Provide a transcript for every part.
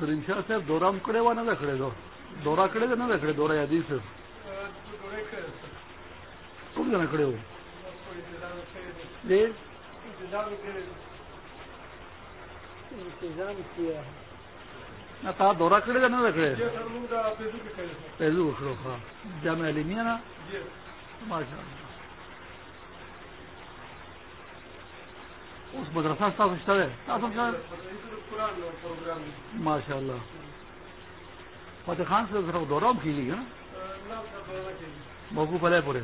سرین شاہ صاحب، دورہ میں کھڑے ہوا نہ کھڑے دو۔ دورہ کھڑے تھے نہ کھڑے دورہ یادی سے کون جانا کھڑے ہو؟ جی نہ دورہ کھڑے تھے نہ کھڑے پیزو کھڑو ہاں۔ جامع علیمیہ نا؟ ماشاء اللہ اس مدرسہ صاحب رشتہ ہے۔ ماشاء اللہ فتح خان سے ذرا دورہ کی لی ہے نا۔ موقوف علیہ پورے۔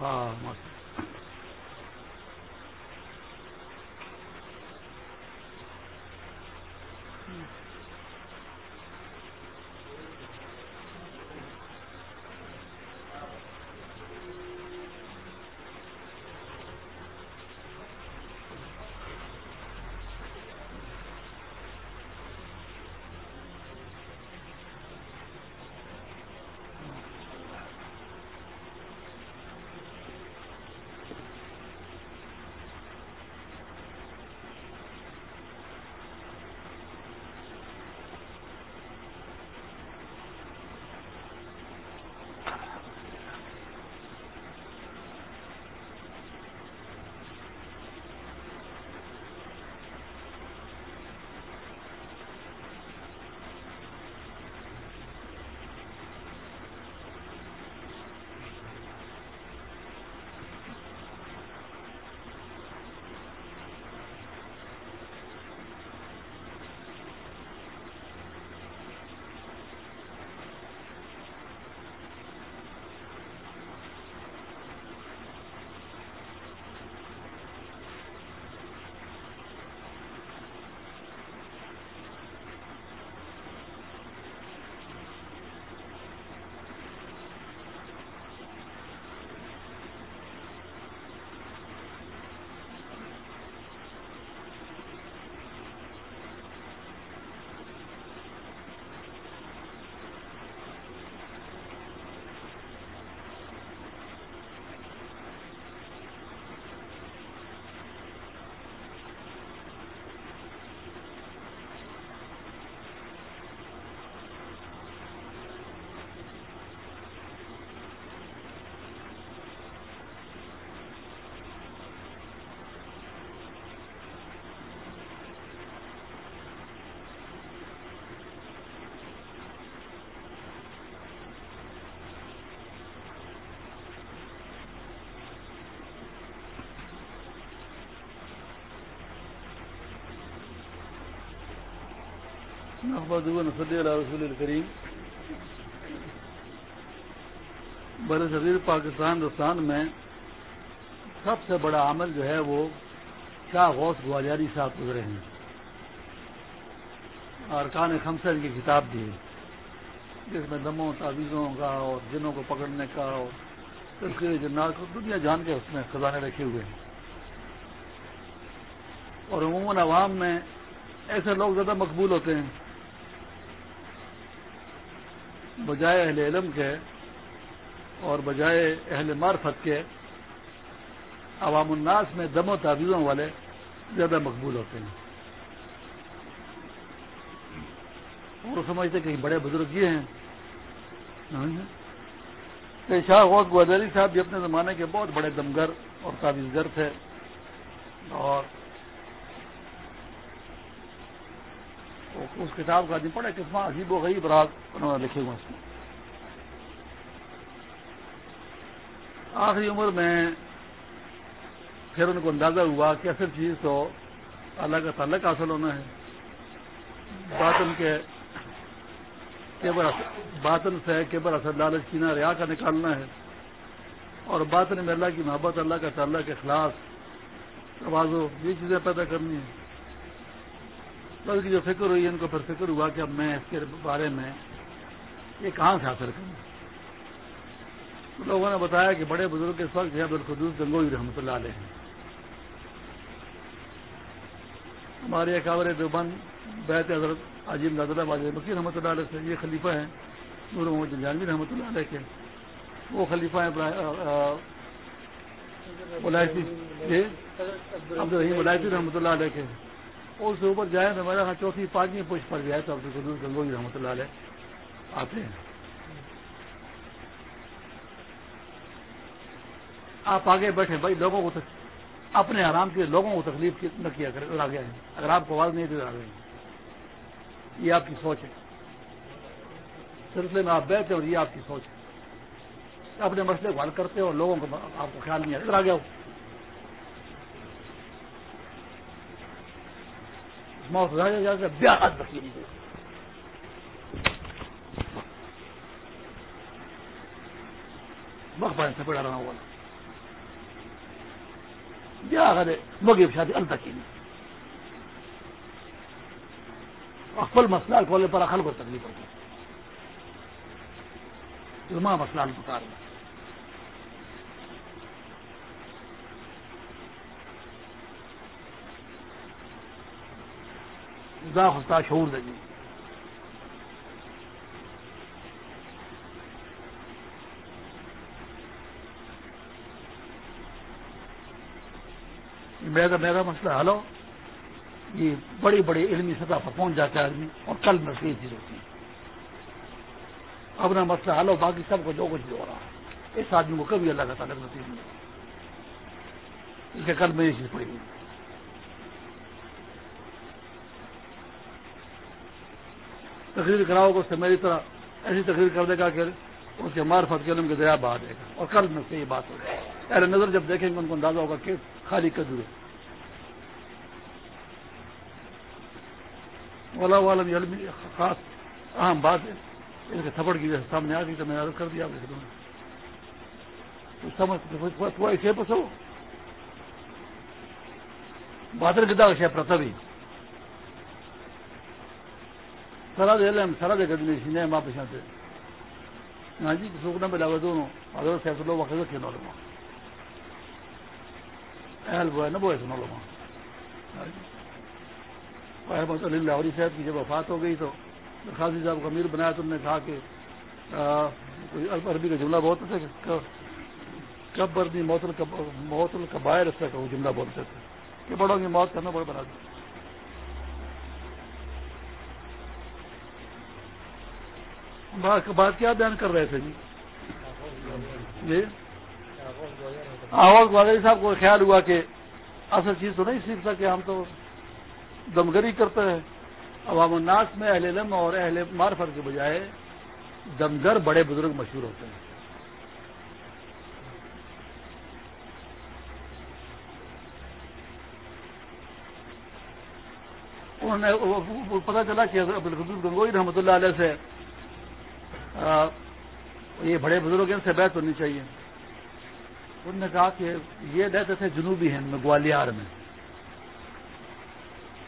ہاں صلی اللہ رسول الکریم بر صغیر پاکستان ہندوستان میں سب سے بڑا عمل جو ہے وہ شاہ غوث گواجاری صاحب گزرے ہیں۔ اور کان خمسر کی کتاب دی جس میں دموں، تعویذوں کا اور جنوں کو پکڑنے کا اور اس کے جنات کو دنیا جان کے اس میں خزانے رکھے ہوئے ہیں۔ اور عموماً عوام میں ایسے لوگ زیادہ مقبول ہوتے ہیں بجائے اہل علم کے اور بجائے اہل معرفت کے عوام الناس میں دم و تعویذوں والے زیادہ مقبول ہوتے ہیں۔ اور سمجھتے کہیں بڑے بزرگ یہ ہیں۔ شاہ غوث گوادری صاحب بھی اپنے زمانے کے بہت بڑے دمگر اور تعویذ گر تھے۔ اور اس کتاب کا آدمی پڑھے، کتنا عجیب و غریب راگ انہوں نے لکھے ہوئے اس میں۔ آخری عمر میں پھر ان کو اندازہ ہوا کہ اصل چیز تو اللہ کا تعلق حاصل ہونا ہے۔ باطن کے باطن سے کیبر اثر لالچ کینا ریا کا نکالنا ہے۔ اور باطن میں اللہ کی محبت، اللہ کا تعلق، اخلاص، توازو، یہ چیزیں پیدا کرنی ہیں۔ کی جو فکر ہوئی، ان کو پھر فکر ہوا کہ اب میں اس کے بارے میں یہ کہاں سے حاصل کروں۔ لوگوں نے بتایا کہ بڑے بزرگ اس وقت جو الخدوس گنگوئی رحمۃ اللہ علیہ ہیں۔ ہمارے اکابر دیوبند بیت حضرت عجیب نادلہ باز بکیر رحمۃ اللہ علیہ سے یہ خلیفہ ہیں، نور محمد جانوی رحمۃ اللہ علیہ کے۔ وہ خلیفہ ہیں ولایتی عبد الرحیم ولایتی رحمۃ اللہ علیہ کے۔ اور اس سے اوپر جائیں تو میرا چوتھی پانچویں پوچھ پر جائے تو عبد القدوس گنگوئی رحمۃ اللہ علیہ آتے ہیں۔ آپ آگے بیٹھے بھائی، لوگوں کو اپنے آرام کے لوگوں کو تکلیف نہ کیا کرے اگر آپ کو آواز نہیں دے آگے یہ آپ کی سوچ ہے۔ سلسلے میں آپ بیٹھتے اور یہ آپ کی سوچ ہے۔ اپنے مسئلے کو حل کرتے اور لوگوں کو آپ کو خیال نہیں آ ادھر آ گیا بیاحت رکھیے مخبر سے پڑا رہا ہوں۔ بیا کرے مگی شادی ال تک ہی نہیں اقبل مسئلہ کھولنے پر اخل کو تکلیف ہوتی. ہے مسئلہ الفار میں. خستا شعور دیں میرا میرا مسئلہ حل ہو۔ یہ بڑی بڑی علمی سطح پر پہنچ جاتا ہے آدمی اور کل میں چیز ہوتی ہے اپنا مسئلہ حل ہو، باقی سب کو جو کچھ بھی ہو رہا ہے۔ اس آدمی کو کبھی اللہ کا تعلق نصیب نہیں اس کل میں یہ چیز پڑی ہوئی تقریر کراؤ گا اس سے میری طرح ایسی تقریر کر دے گا کہ اس کے مارفت کے علم کے دریا بہا دے گا اور کل میں سے یہ بات ہوگی پہلے نظر جب دیکھیں گے ان کو اندازہ ہوگا کہ خالی کدو ہے۔ والا عالم علم خاص اہم بات ہے۔ ان کے تھپڑ کی سامنے آ گئی تو میں نے عرض کر دیا سمجھ ایسے پسو۔ بہادر گدا شہ پرتبھی سرا دے لیں سرا دے گدنی، سینے ماں پیچھا ہاں جی سوکھنا میں لاگو دونوں۔ اگر فیصلوں وقت رکھے نہ لوں اہل بوائے نہ بوائے سنو لو رحمۃ اللہ عوری صاحب کی جب وفات ہو گئی تو خاصی صاحب کو امیر بنایا تو انہوں نے، کہا کہ عربی کا جملہ بہت اچھا تھا کب بردی موتل موتل کا باہر اس کا وہ جملہ بولتے اچھا تھے کہ بڑوں کی موت کرنا بڑا بنا دیا بات کیا بیان کر رہے تھے جی؟ جی؟ آواز والد صاحب کو خیال ہوا کہ اصل چیز تو نہیں سیکھ سکے، ہم تو دمگری کرتے ہیں۔ عوام الناس میں اہل علم اور اہل معرفت کے بجائے دمگر بڑے بزرگ مشہور ہوتے ہیں۔ انہوں نے پتا چلا کہ عبدالقدود گنگوئی رحمۃ اللہ علیہ سے یہ بڑے بزرگ ان سے بیت ہونی چاہیے۔ انہوں نے کہا کہ یہ رہتے تھے جنوبی ہند میں، گوالیار میں۔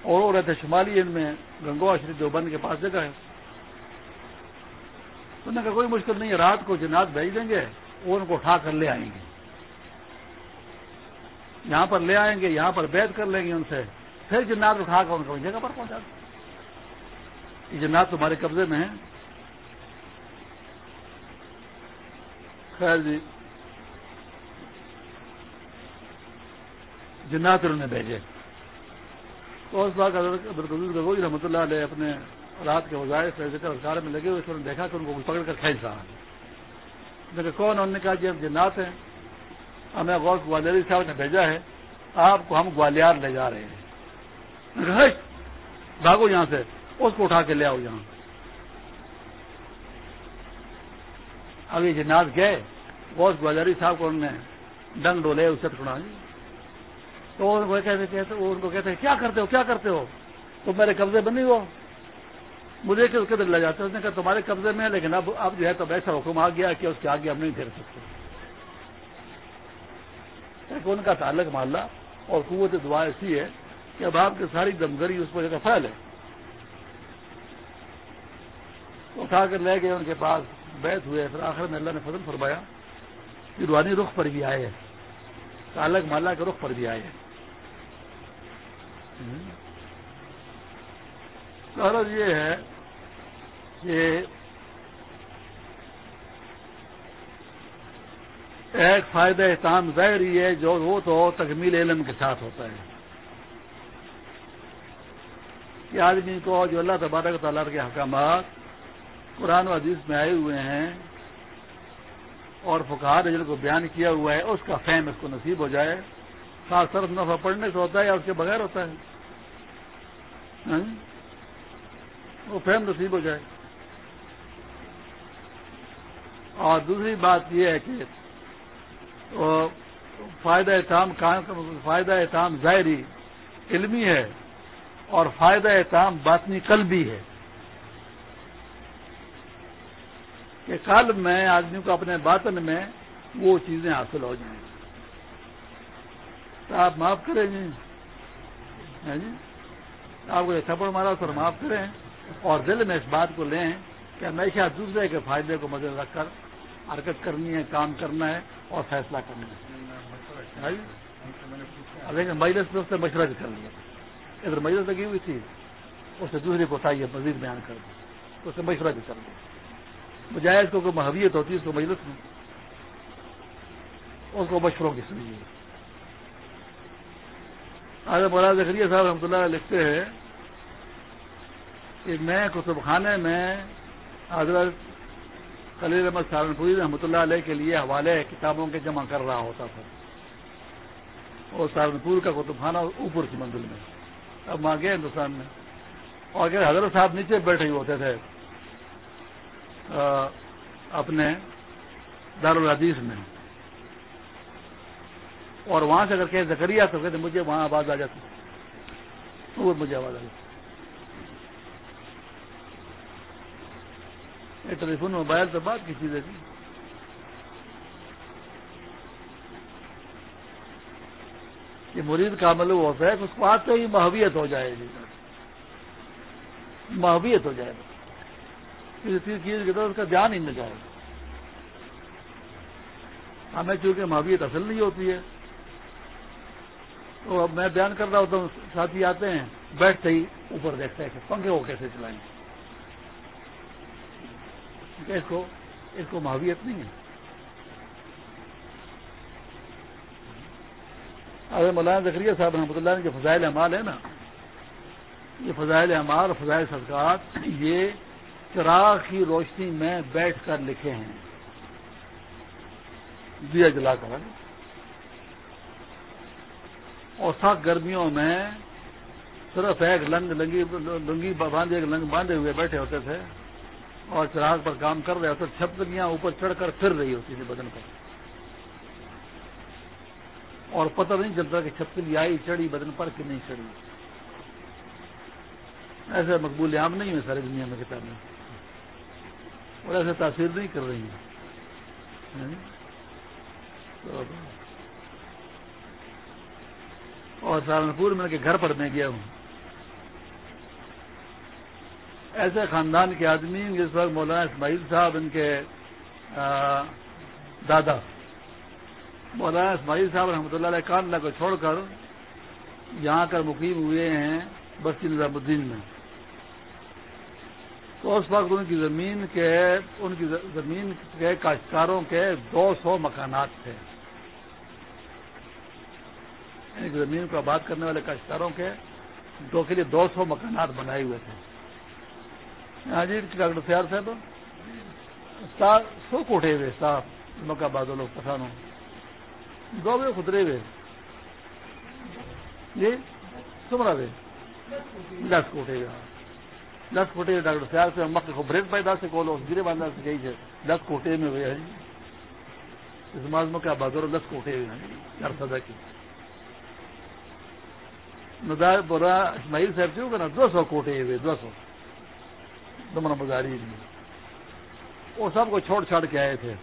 اور وہ رہتے شمالی ہند میں، گنگوا شری دیوبند کے پاس جگہ ہے۔ انہوں نے کہا، کوئی مشکل نہیں ہے، رات کو جنات بھیج دیں گے وہ ان کو اٹھا کر لے آئیں گے۔ یہاں پر لے آئیں گے، یہاں پر بیت کر لیں گے ان سے۔ پھر جنات اٹھا کر ان کو جگہ پر پہنچا دیں۔ یہ جنات تمہارے قبضے میں ہیں۔ خیر جی۔ جنات انہوں نے بھیجے۔ تو اس بات گگوئی رحمۃ اللہ علیہ اپنے رات کے وظائف ذکر میں لگے ہوئے نے دیکھا کہ ان کو پکڑ کر کھینچ رہا ہے۔ کون؟ انہوں نے کہا جی ہم جنات ہیں۔ ہمیں غور گوالیاری صاحب نے بھیجا ہے۔ آپ کو ہم گوالیار لے جا رہے ہیں۔ بھاگو یہاں سے، اس کو اٹھا کے لے آؤ یہاں۔ ابھی جنات گئے۔ غوث گوالاری صاحب کو انہوں نے ڈنگ ڈولے اسے چھڑا جی تو وہ کہتے کہتے وہ ان کو کہتے کیا کرتے ہو، کیا کرتے ہو؟ تو میرے قبضے بنی ہو مجھے کہ اس کے دل لے جاتے، اس نے کہا تمہارے قبضے میں ہے لیکن اب اب جو ہے تو ایسا حکم آ گیا کہ اس کے آگے ہم نہیں پھیر سکتے۔ ان کا تعلق محلہ اور قوت دعا ایسی ہے کہ اب آپ کی ساری دمگری اس پر جگہ پھیل ہے۔ اٹھا کر لے گئے، ان کے پاس بیت ہوئے۔ پھر آخر میں اللہ نے فضل فرمایا کہ روحانی رخ پر بھی آئے تعلق مالا کے رخ پر بھی آئے غرض یہ ہے کہ ایک فائدہ احتام ظاہر ہی ہے جو وہ تو تکمیل علم کے ساتھ ہوتا ہے۔ کہ آدمی کو جو اللہ تبارک تعالیٰ کے حکامات قرآن و حدیث میں آئے ہوئے ہیں اور فکار جن کو بیان کیا ہوا ہے، اس کا فہم اس کو نصیب ہو جائے۔ خاص طرف نفع پڑھنے سے ہوتا ہے یا اس کے بغیر ہوتا ہے؟ ہاں؟ وہ فہم نصیب ہو جائے۔ اور دوسری بات یہ ہے کہ فائدہ احتام فائدہ احتام ظاہری علمی ہے اور فائدہ احتام باطنی قلبی ہے۔ کہ کل میں آدمی کو اپنے باطن میں وہ چیزیں حاصل ہو جائیں۔ تو آپ معاف کریں جی جی؟ آپ کو تھپڑ مارا سر معاف کریں۔ اور دل میں اس بات کو لیں کہ ہمیشہ دوسرے کے فائدے کو مدد رکھ کر حرکت کرنی ہے، کام کرنا ہے اور فیصلہ کرنا ہے۔ ہاں جی؟ مجلس میں اس نے مشورہ بھی کر لیا۔ ادھر مجلس لگی ہوئی تھی، اس نے دوسری کو چاہیے مزید بیان کر دیا اس نے مشورہ بھی کر دیا بجائے اس کو کوئی محبیت ہوتی ہے اس کو مجلس میں، اس کو مشوروں کی سنیے آج مولانا زکریہ صاحب رحمۃ اللہ لکھتے ہیں کہ میں کتب خانے میں حضرت خلیل احمد سہارنپوری رحمۃ اللہ علیہ کے لیے حوالے کتابوں کے جمع کر رہا ہوتا تھا۔ اور سہارنپور کا کتب خانہ اوپر کی منزل میں۔ اب وہاں گئے ہندوستان میں۔ اور اگر حضرت صاحب نیچے بیٹھے ہوتے تھے اپنے دارالحدیث میں۔ اور وہاں سے اگر کہ زکریہ تو کہتے مجھے وہاں آواز آ جاتی۔ وہ مجھے آواز آ جاتی۔ ٹیلیفون موبائل تو بات کی چیز ہے جی یہ مرید کا عمل ہوتا ہے کہ اس کو آتے ہی محبیت ہو جائے گی۔ محبیت ہو جائے گا کسی چیز کی طرف اس کا دھیان ہی نہ جائے گا۔ ہمیں چونکہ محبیت اصل نہیں ہوتی ہے۔ تو اب میں بیان کر رہا ہوتا ہوں، ساتھی آتے ہیں، بیٹھتے ہی اوپر دیکھتے ہیں کہ پنکھے کو کیسے چلائیں اس کو اس کو محبیت نہیں ہے۔ اگر مولانا ذکریہ صاحب رحمۃ اللہ نے جو فضائل اعمال ہے نا۔ یہ فضائل اعمال فضائل صدقات، یہ چراغ کی روشنی میں بیٹھ کر لکھے ہیں۔ جی دیا جلا کر اور سخت گرمیوں میں صرف ایک لنگ لنگی لنگی باندھے ایک لنگ باندھے ہوئے بیٹھے ہوتے تھے اور چراغ پر کام کر رہے ہوتے چھپکلیاں اوپر چڑھ کر پھر رہی ہوتی تھی بدن پر۔ اور پتہ نہیں چلتا کہ چھپکلی آئی، چڑھی بدن پر کہ نہیں چڑھی۔ ایسے مقبول عام نہیں ہے ساری دنیا میں کتابیں۔ اور ایسے تاثیر نہیں کر رہی ہیں۔ ہاں جی؟ اور سہارنپور میں کے گھر پر میں گیا ہوں۔ ایسے خاندان کے آدمی جس وقت مولانا اسماعیل صاحب ان کے دادا۔ مولانا اسماعیل صاحب رحمۃ اللہ علیہ کان کو چھوڑ کر یہاں کر مقیم ہوئے ہیں بستی نظام الدین میں۔ تو اس وقت ان کی زمین کے، ان کی زمین کے کاشتکاروں کے دو سو مکانات تھے۔ یعنی زمین کو آباد کرنے والے کاشتکاروں کے دو کے لیے دو سو مکانات بنائے ہوئے تھے۔ ہاں جی ڈاکٹر سیار صاحب۔ سو کوٹے ہوئے صاحب مکہ بادل لوگ پسانوں دو بے خدرے ہوئے۔ جی سمرا دے دس کوٹے ہوئے۔ دس کوٹے ڈاکٹر سیار سے مکہ کو بریک پیدا سے کولو گرے باندھا سے گئی ہے دس کوٹے میں ہوئے ہیں۔ اس ماض میں کیا دس کوٹے ہوئے ہیں۔ چار سزا کی ندار بورا اسماعیل صاحب سے نا دو سو کوٹے ہوئے دو سو. دمن بازاری وہ سب کو چھوڑ چھاڑ کے آئے تھے.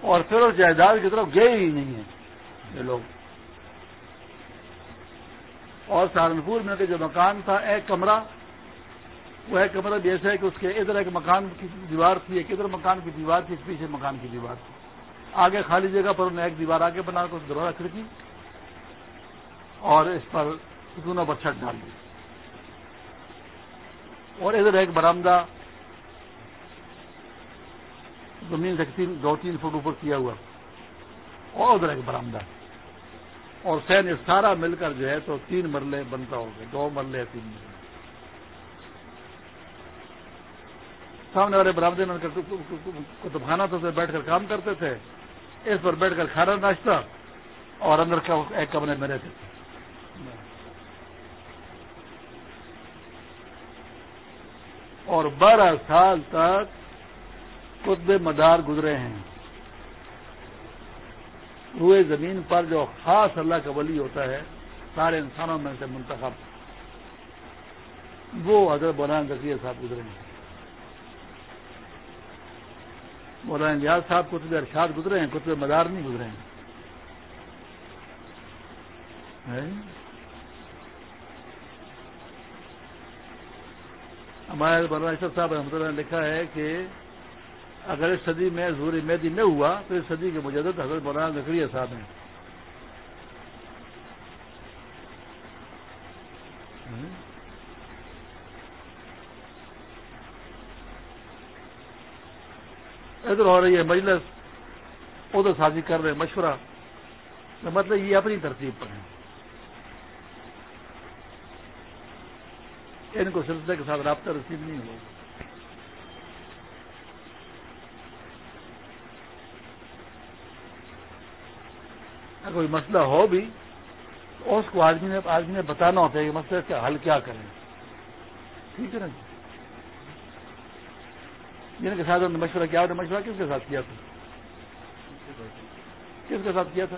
اور پھر اس جائیداد کی طرف گئے ہی نہیں ہیں یہ لوگ. اور سہارنپور میں جو مکان تھا، ایک کمرہ، وہ ایک کمرہ بھی ایسا ہے کہ اس کے ادھر ایک مکان کی دیوار تھی، ایک ادھر مکان کی دیوار تھی ایک پیچھے مکان کی دیوار تھی. آگے خالی جگہ پر انہیں ایک دیوار آگے بنا کر دروازہ کھڑکی. اور اس پر ستونوں پر چھت ڈال دی۔ اور ادھر ایک برامدہ زمین سے تین دو تین فٹ اوپر کیا ہوا۔ اور ادھر ایک برامدہ۔ اور سین سارا مل کر جو ہے تو تین مرلے بنتا ہوگا دو مرلے، تین مرلے۔ سامنے والے برامدے میں کتب خانہ تو بیٹھ کر کام کرتے تھے۔ اس پر بیٹھ کر کھانا ناشتہ اور اندر کا ایک کمرے میں رہتے تھے۔ اور بارہ سال تک قطب مدار گزرے ہیں۔ روئے زمین پر جو خاص اللہ کا ولی ہوتا ہے، سارے انسانوں میں سے منتخب۔ وہ حضرت بولان ذکیہ صاحب گزرے ہیں۔ مولانا نیاز صاحب کتب ارشاد گزرے ہیں کتب مدار نہیں گزرے ہیں۔ ہمارے براشر صاحب رحمۃ اللہ نے لکھا ہے کہ اگر اس صدی میں زوری میدی میں ہوا تو اس صدی کے مجدد حضرت مولانا نقری صاحب ہیں۔ ادھر ہو رہی ہے مجلس، ادھر سازی کر رہے ہیں مشورہ۔ مطلب یہ اپنی ترتیب پر ہے ان کو سلسلے کے ساتھ رابطہ رسید نہیں ہوگا اگر کوئی مسئلہ ہو بھی، تو اس کو آدمی نے آدمی نے بتانا ہوتا ہے کہ مسئلہ کا حل کیا کریں۔ ٹھیک ہے نا جی؟ جن کے ساتھ انہوں نے مشورہ کیا مشورہ کس کے ساتھ کیا تھا؟ کس کے ساتھ کیا تھا؟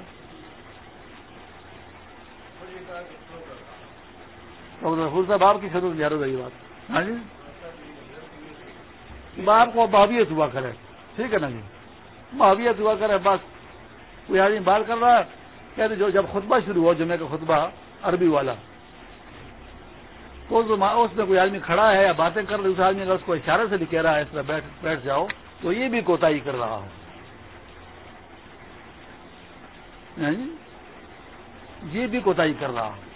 رسول صاحب، آپ کی خدمت میں رہی بات۔ ہاں جی؟ آپ کو بابیت ہوا کرے۔ ٹھیک ہے نا جی؟ بابیت ہوا کرے، بس۔ کوئی آدمی بات کر رہا ہے کہتے جو، جب خطبہ شروع ہو جمعے کا خطبہ، عربی والا۔ تو اس میں کوئی آدمی کھڑا ہے یا باتیں کر رہے اس آدمی اگر اس کو اشارے سے بھی کہہ رہا ہے، اس طرح بیٹھ بیٹھ جاؤ، تو یہ بھی کوتا کر رہا ہو ہاں جی؟ یہ بھی کوتا کر رہا ہوں۔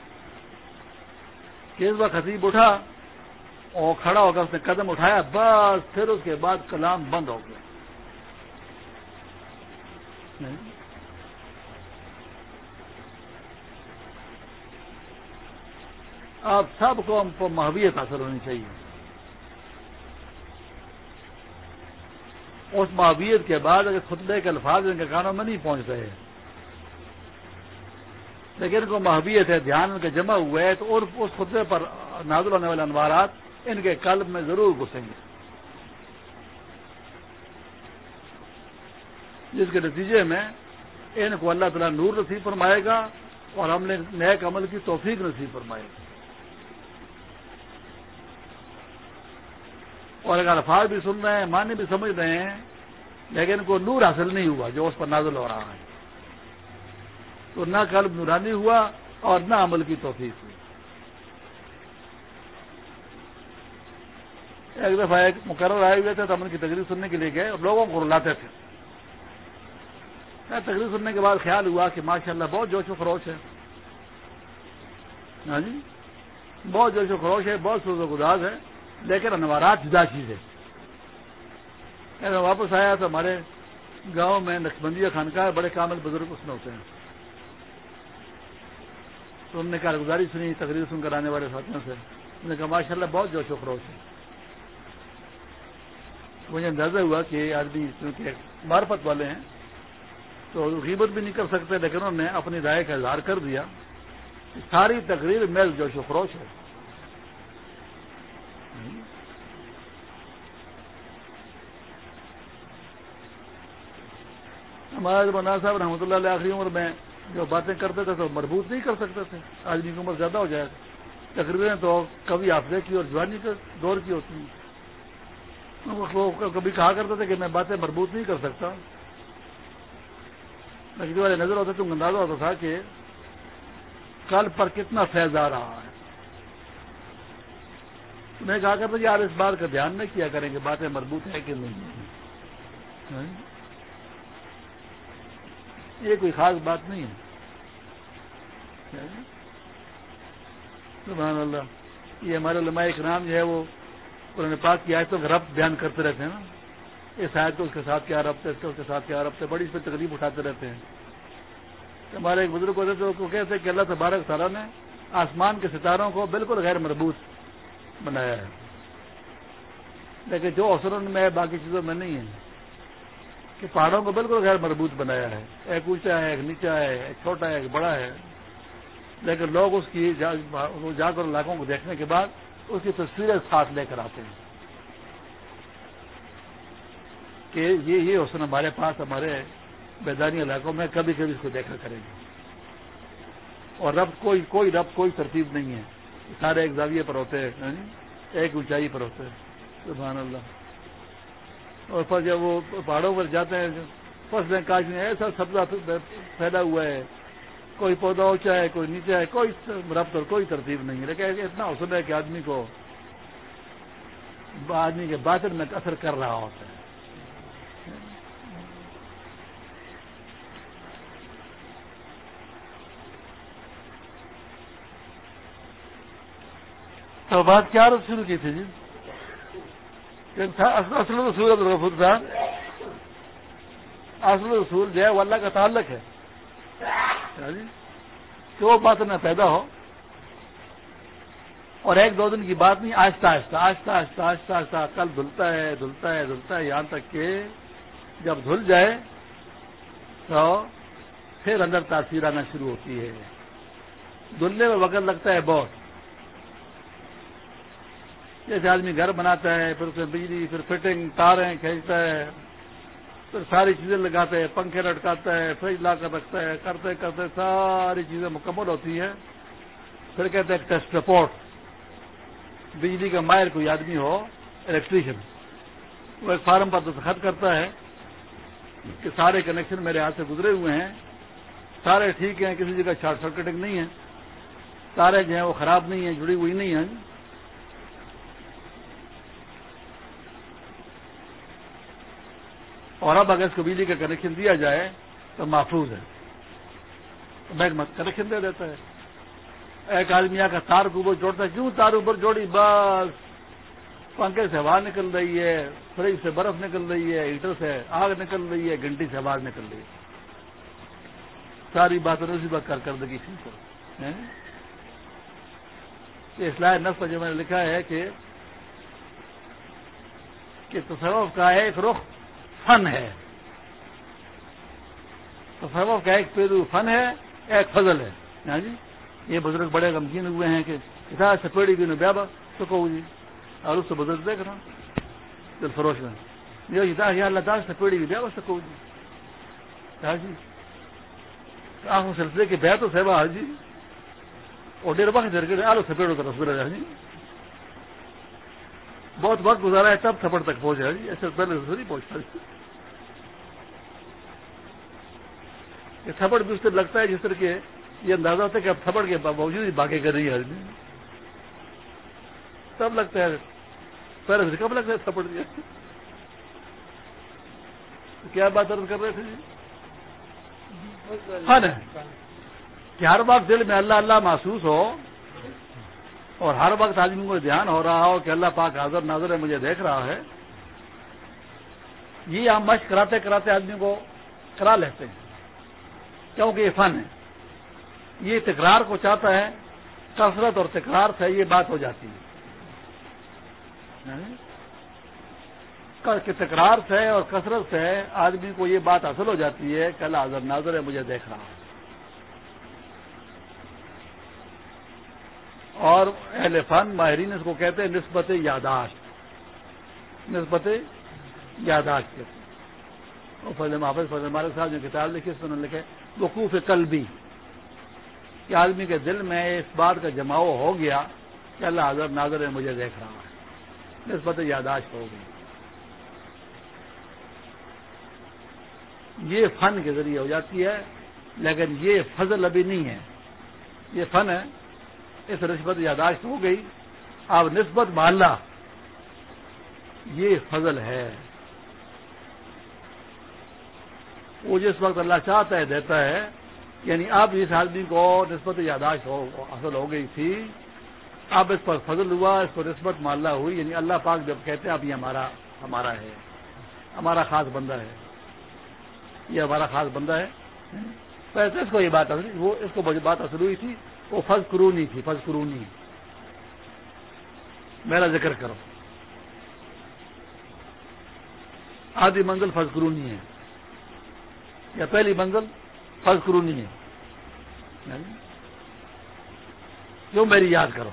ہو کیسوا خطیب اٹھا اور کھڑا ہو کر اس نے قدم اٹھایا، بس پھر اس کے بعد کلام بند ہو گیا۔ آپ سب کو ہم کو محبیت حاصل ہونی چاہیے۔ اس محبیت کے بعد اگر خطبے کے الفاظ ان کے کانوں میں نہیں پہنچ رہے لیکن ان کو محبیت ہے، دھیان ان کے جمع ہوئے ہے تو اور اس خطبے پر نازل ہونے والے انوارات ان کے قلب میں ضرور گھسیں گے۔ جس کے نتیجے میں ان کو اللہ تعالیٰ نور نصیب فرمائے گا اور ہم نے نیک عمل کی توفیق نصیب فرمائے گا اور اگر الفاظ بھی سن رہے ہیں، معنی بھی سمجھ رہے ہیں، لیکن ان کو نور حاصل نہیں ہوا جو اس پر نازل ہو رہا ہے۔ تو نہ قلب نورانی ہوا اور نہ عمل کی توفیق ہوئی۔ ایک دفعہ ایک مقرر آئے ہوئے تھے تو عمل کی تقریر سننے کے لیے گئے اور لوگوں کو رلاتے تھے۔ تقریر سننے کے بعد خیال ہوا کہ ماشاء اللہ بہت جوش و خروش ہے۔ ہاں جی؟ بہت جوش و خروش ہے، بہت سوز و گداز ہے، لیکن انوارات جدا چیز ہے۔ واپس آیا تو ہمارے گاؤں میں نقشبندی خانقاہ بڑے کامل بزرگ اس میں ہوتے ہیں۔ تو انہوں نے کارگزاری سنی، تقریر سن کر آنے والے ساتھیوں سے۔ انہوں نے کہا ماشاء اللہ بہت جوش و خروش ہے۔ مجھے اندازہ ہوا کہ آدمی کیونکہ مارفت والے ہیں، تو غیبت بھی نہیں کر سکتے، لیکن انہوں نے اپنی رائے کا اظہار کر دیا۔ ساری تقریر میل جوش و خروش ہے۔ ہمارے بنا صاحب رحمۃ اللہ علیہ آخری عمر میں جو باتیں کرتے تھے تو مربوط نہیں کر سکتے تھے۔ آدمی کی عمر زیادہ ہو جائے گا۔ تقریباً تو کبھی حافظے کی اور جوانی کے دور کی ہوتی ہیں۔ کبھی کہا کرتے تھے کہ میں باتیں مربوط نہیں کر سکتا۔ لیکن والے نظر ہوتے تم اندازہ ہوتا تھا کہ کل پر کتنا فیض آ رہا ہے۔ میں کہا کرتا یار اس بات کا دھیان نہیں کیا کریں کہ باتیں مربوط ہیں کہ نہیں یہ کوئی خاص بات نہیں ہے۔ سبحان اللہ۔ یہ ہمارے علماء اکرام جو ہے وہ قرآن پاک کی آیتوں کا ربط بیان کرتے رہتے ہیں نا۔ اس آیت کو اس کے ساتھ کیا ربط ہے، اس کے ساتھ کیا ربط ہے، بڑی اس پہ تکلیف اٹھاتے رہتے ہیں۔ ہمارے ایک بزرگ ہوتے تھے وہ کہتے کہ اللہ تبارک تعالیٰ نے آسمان کے ستاروں کو بالکل غیر مربوط بنایا ہے۔ لیکن جو اثر میں ہے، باقی چیزوں میں نہیں ہے۔ کہ پہاڑوں کو بالکل غیر مربوط بنایا ہے۔ ایک اونچا ہے، ایک نیچا ہے، ایک چھوٹا ہے، ایک بڑا ہے۔ لیکن لوگ اس کی جا کر علاقوں کو دیکھنے کے بعد اس کی تصویریں ساتھ لے کر آتے ہیں۔ کہ یہ یہ حسن ہمارے پاس، ہمارے میدانی علاقوں میں کبھی کبھی اس کو دیکھا کریں گے۔ اور رب کوئی کوئی رب کوئی ترتیب نہیں ہے۔ سارے ایک زاویے پر ہوتے ہیں یعنی ایک اونچائی پر ہوتے ہیں۔ سبحان اللہ۔ اور پھر جب وہ پہاڑوں پر جاتے ہیں فصلیں کاج میں ایسا سبزہ پھیلا ہوا ہے۔ کوئی پودا اونچا ہے، کوئی نیچا ہے، کوئی ربط اور کوئی ترتیب نہیں ہے۔ لیکن اتنا حسن ہے کہ آدمی کو آدمی کے باطن میں اثر کر رہا ہوتا ہے۔ تو بات کیا شروع کی تھی جی؟ یعنی اصل رسول الغفور صاحب اصل رسول جو ہے وہ اللہ کا تعلق ہے۔ ہاں جی؟ کہ وہ بات نہ پیدا ہو۔ اور ایک دو دن کی بات نہیں، آہستہ آہستہ آہستہ آہستہ آہستہ آہستہ کل دھلتا ہے دھلتا ہے دھلتا ہے، یہاں تک کہ جب دھل جائے تو پھر اندر تاثیر آنا شروع ہوتی ہے۔ دھلنے میں وقت لگتا ہے بہت۔ جیسے آدمی گھر بناتا ہے، پھر اس میں بجلی، پھر فٹنگ، تاریں کھینچتا ہے، پھر ساری چیزیں لگاتا ہے، پنکھے لٹکاتا ہے، فریج لا کر رکھتا ہے، کرتے کرتے ساری چیزیں مکمل ہوتی ہیں۔ پھر کہتے ہیں ٹیسٹ رپورٹ۔ بجلی کا ماہر کوئی آدمی ہو الیکٹریشین وہ ایک فارم پر دستخط کرتا ہے کہ سارے کنیکشن میرے ہاتھ سے گزرے ہوئے ہیں، سارے ٹھیک ہیں، کسی جگہ شارٹ سرکٹنگ نہیں ہے تارے جو ہیں وہ خراب نہیں ہیں، جڑی ہوئی نہیں ہیں۔ اور اب اگر اس کو بجلی کا کنیکشن دیا جائے تو محفوظ ہے۔ بینک مت کنیکشن دے دیتا ہے۔ ایک آدمی آ کر تار کو اوپر جوڑتا ہے۔ کیوں تار اوپر جوڑی؟ بس۔ پنکھے سے ہوا نکل رہی ہے، فریج سے برف نکل رہی ہے، ہیٹر سے آگ نکل رہی ہے، گھنٹی سے آواز نکل رہی ہے۔ ساری باتیں اسی بات کارکردگی کر ہاں؟ اصلاح نسل جو میں نے لکھا ہے کہ تصوف کا ایک رخ فن ہے۔ تو تصوف کا ایک پیرو فن ہے، ایک فضل ہے۔ ہاں جی؟ یہ بزرگ بڑے غمگین ہوئے ہیں کہ اتنا سپیڑی بھی بیا تو کہو جی۔ اور اس سے بزرگ دیکھ رہا دل فروش میں یہ اتنا اللہ تعالیٰ سپیڑی بھی بیا بس کہو جی۔ ہاں جی؟ آنکھوں سلسلے کے بیا تو سیوا ہاں جی؟ اور ڈیر وقت دیر کے آلو سپیڑوں کا رسول ہے ہاں جی؟ بہت وقت گزارا ہے، تب تھپڑ تک پہنچا جی ایسے پہلے سے نہیں پہنچتا۔ جی یہ تھپڑ بھی اس سے لگتا ہے جس طرح کے یہ اندازہ ہوتا ہے کہ اب تھپڑ کے باوجود ہی کر رہی ہے آدمی۔ تب لگتا ہے۔ پہلے سے کب لگتا ہے تھپڑ دیا کیا بات عرض کر رہے تھے جی؟ ہاں فن ہے کہ ہر وقت دل میں اللہ اللہ محسوس ہو۔ اور ہر وقت آدمی کو دھیان ہو رہا ہو کہ اللہ پاک حاضر ناظر ہے، مجھے دیکھ رہا ہے۔ یہ ہم مشق کراتے کراتے آدمی کو کرا لیتے ہیں، کیونکہ یہ فن ہے۔ یہ تکرار کو چاہتا ہے، کثرت اور تکرار سے یہ بات ہو جاتی ہے۔ کہ تکرار سے اور کثرت سے آدمی کو یہ بات حاصل ہو جاتی ہے کہ اللہ حاضر ناظر ہے، مجھے دیکھ رہا ہے۔ اور اہل فن ماہرین اس کو کہتے ہیں نسبت یاداشت۔ نسبت یاداشت کہتے ہیں۔ اور فضل محافظ، فضل مالک صاحب نے کتاب لکھی، اس میں لکھے وقوف قلبی۔ کہ آدمی کے دل میں اس بات کا جماؤ ہو گیا کہ اللہ حضرت ناظر مجھے دیکھ رہا ہے۔ نسبت یاداشت ہو گئی۔ یہ فن کے ذریعے ہو جاتی ہے، لیکن یہ فضل ابھی نہیں ہے۔ یہ فن ہے اس نسبت یاداشت ہو گئی۔ اب نسبت محلہ، یہ فضل ہے۔ وہ جس وقت اللہ چاہتا ہے، دیتا ہے۔ یعنی اب اس آدمی کو نسبت یاداشت حاصل ہو گئی تھی۔ اب اس پر فضل ہوا، اس پر نسبت محلہ ہوئی۔ یعنی اللہ پاک جب کہتے ہیں، اب یہ ہمارا ہمارا ہے۔ ہمارا خاص بندہ ہے۔ یہ ہمارا خاص بندہ ہے۔ ویسے اس کو یہ بات وہ اس کو بات اصل ہوئی تھی۔ وہ فض قرونی تھی فض قرونی میرا ذکر کرو۔ آدھی منگل فض قرونی ہے۔ یا پہلی منگل فض قرونی ہے۔ کیوں میری یاد کرو۔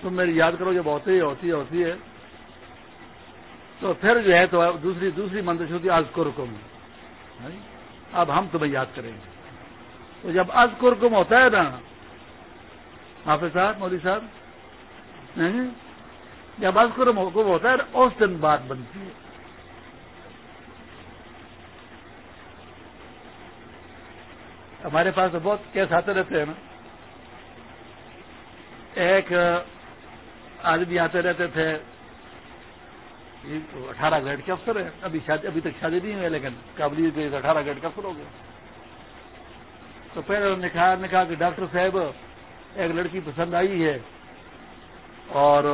تم میری یاد کرو، جب ہوتی ہوتی ہوتی ہے۔ تو پھر جو ہے تو دوسری دوسری منزل ہوتی ہے آج کو رکم اب ہم تمہیں یاد کریں گے۔ تو جب از کرکم ہوتا ہے نا، حافظ صاحب، مودی صاحب جب از کرم ہوتا ہے، اس دن بات بنتی ہے۔ ہمارے پاس تو بہت کیس آتے رہتے ہیں نا۔ ایک، آدمی آتے رہتے تھے اٹھارہ گریڈ کے افسر ہے ابھی شادی ابھی تک شادی نہیں ہوئی، لیکن قابلی اٹھارہ گریڈ کا افسر ہو گیا تو پہلے انہوں نے کہا نے کہا کہ ڈاکٹر صاحب، ایک لڑکی پسند آئی ہے اور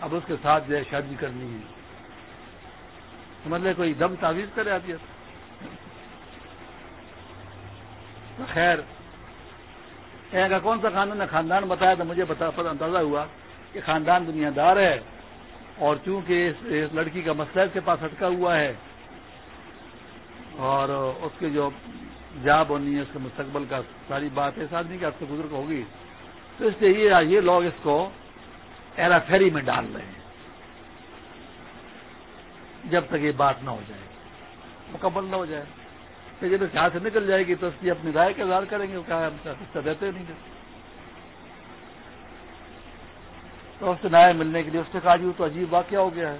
اب اس کے ساتھ جو ہے شادی کرنی ہے۔ سمجھ لے کوئی دم تعویذ کرے آتی ہے خیر کا کون سا خاندان؟ نے خاندان بتایا تو مجھے بتا اندازہ ہوا کہ خاندان دنیا دار ہے اور چونکہ اس لڑکی کا مسئلہ اس کے پاس اٹکا ہوا ہے اور اس کے جو جاب ہونی ہے اس کے مستقبل کا ساری بات ہے آدمی کے سے گزر ہوگی۔ تو اس لیے یہ لوگ اس کو ایرا فیری میں ڈال رہے ہیں۔ جب تک یہ بات نہ ہو جائے، مکمل نہ ہو جائے کہ جب اس ہاتھ سے نکل جائے گی تو اس کی اپنی رائے کا اظہار کریں گے کیا ہم دیتے نہیں تو اس سے نیا ملنے کے لیے اس سے کہا جی تو عجیب واقعہ ہو گیا ہے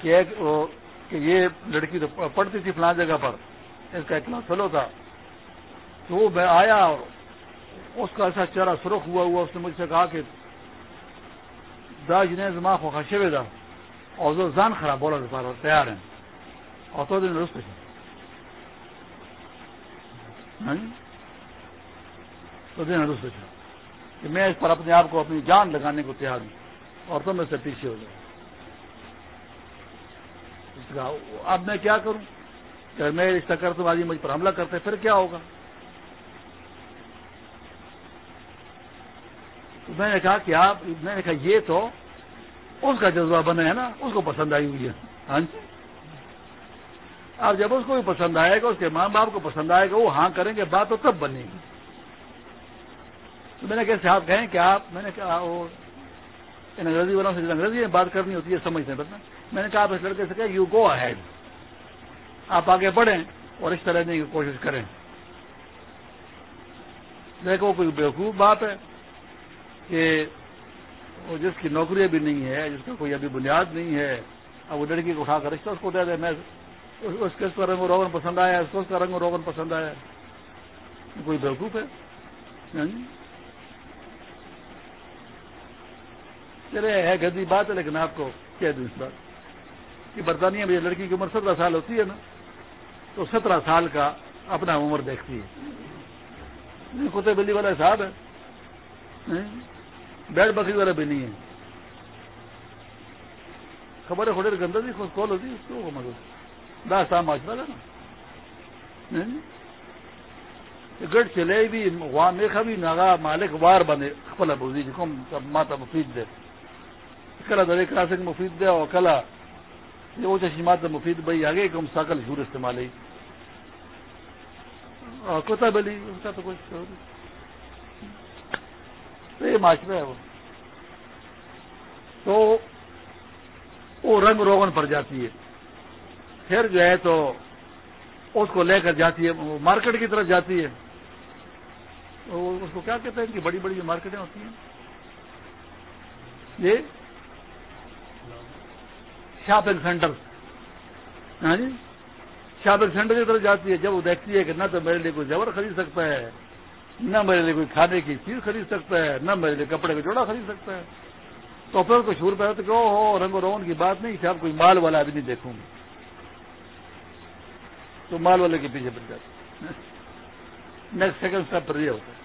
کہ ایک کہ یہ لڑکی تو پڑھتی تھی فلاں جگہ پر۔ اس کا اتنا فلو تھا تو وہ میں آیا اس کا ایسا چہرہ سرخ ہوا ہوا، اس نے مجھ سے کہا کہ داج نے دماغ کو خشے ہوئے تھا اور جو زان خراب بولا پار تیار ہیں۔ اور تو دن رست ہاں؟ تو دن رست کہ میں اس پر اپنے آپ کو اپنی جان لگانے کو تیار ہوں اور تو میں سے پیچھے ہو جاؤں اب میں کیا کروں؟ کہ میں رشتہ کرتا ہوں آدمی مجھ پر حملہ کرتے، پھر کیا ہوگا؟ تو میں نے کہا کہ آپ، میں نے کہا یہ تو اس کا جذبہ بنے ہے نا، اس کو پسند آئی ہوئی ہے۔ ہاں جی۔ اب جب اس کو بھی پسند آئے گا، اس کے ماں باپ کو پسند آئے گا، وہ ہاں کریں گے، بات تو تب بنے گی۔ تو میں نے کیسے آپ کہیں کہ آپ، میں نے کہا وہ انگریزی والوں سے انگریزی میں بات کرنی ہوتی ہے، سمجھتے ہیں میں نے کہا، آپ اس لڑکے سے کہ یو گو ہیڈ آپ آگے بڑھیں اور اس طرح کی کوشش کریں۔ دیکھو، کوئی بیوقوف بات ہے کہ وہ جس کی نوکری ابھی نہیں ہے، جس کا کوئی ابھی بنیاد نہیں ہے، اب وہ لڑکی کو اٹھا کر رشتہ اس کو دے دے میں اس کے اس کا رنگ روغن پسند آیا؟ اس کو اس کا رنگ روغن پسند آیا؟ کوئی بیوقوف ہے؟ ہاں جی۔ چلے، ہے گدی بات ہے، لیکن آپ کو کہہ دوں اس بات کہ برطانیہ میں یہ لڑکی کی عمر سترہ سال ہوتی ہے نا۔ تو سترہ سال کا اپنا عمر دیکھتی ہے۔ کتے بلی والا حساب ہے بیڈ بکری والا بھی نہیں ہے۔ خبر ہے خود گندہ جی کال ہوتی ہے اس کو مدد دس سال معاشرہ نا۔ گڑ چلے بھی وہاں میخا بھی ناگا مالک وار بنے۔ خپل بوزی جی ماتا مفید دے۔ کلا درے کراسنگ مفید دے اور کلا وہ چشمات مفید بھائی آگے کم ساکل جھور استعمال ہے۔ کوتا بلی اس کا تو کچھ تو یہ معاشرہ ہے وہ۔ تو وہ رنگ روغن پر جاتی ہے۔ پھر جو ہے تو اس کو لے کر جاتی ہے، وہ مارکیٹ کی طرف جاتی ہے۔ اس کو کیا کہتے ہیں کہ بڑی بڑی جو مارکیٹیں ہوتی ہیں۔ یہ شاپنگ سینٹر۔ ہاں جی؟ شاپنگ سینٹر کی طرف جاتی ہے، جب وہ دیکھتی ہے کہ نہ تو میرے لیے کوئی زبر خرید سکتا ہے، نہ میرے لیے کوئی کھانے کی چیز خرید سکتا ہے، نہ میرے لیے کپڑے کا جوڑا خرید سکتا ہے۔ تو پھر کو شور پہ کہ ہو، رنگ و رون کی بات نہیں صاحب کوئی مال والا بھی نہیں دیکھوں۔ گی تو مال والے کے پیچھے بن جاتے نیکسٹ سیکنڈ اسٹیپ پر یہ ہوتا ہے۔